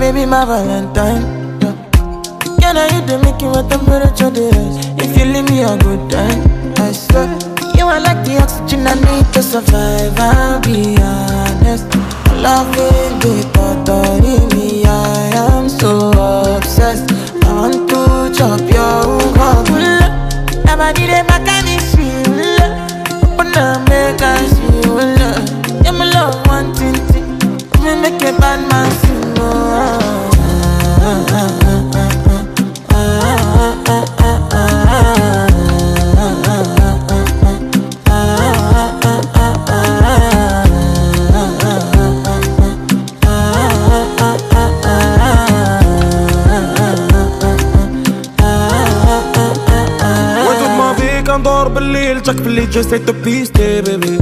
baby, my Valentine. Yeah. Can I you the making my temperature rise? If you leave me a good time, I swear. You are like the oxygen I need to survive. I'll be honest. Loving the thought of me, I am so obsessed. I want to chop your heart. Did it back at me, sweet. Open up, make see you love. Yeah, my love, one thing, ما فيك ندور بالليل تك باللي جاي تو بيستي بيبي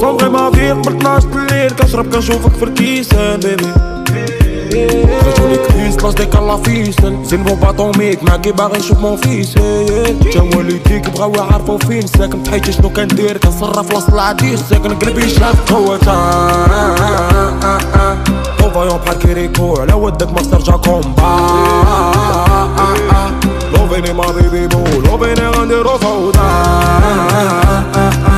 صوغي ما فيك من 12 الليل كنشرب كنشوفك في الكيسان بيبي خرجوني كريس لاش ديك الله فيسن زين بو باطوميك معاكي باغي نشوف مون فيس. تا والديك بغاو يعرفو فين. ساكن حياتي شنو كندير؟ كنصرف وسط العديس. ساكن قلبي شاف قوة فايون بحال كيريكو على ودك ما ترجع كومبا Loving in my baby boo, loving her under the soda.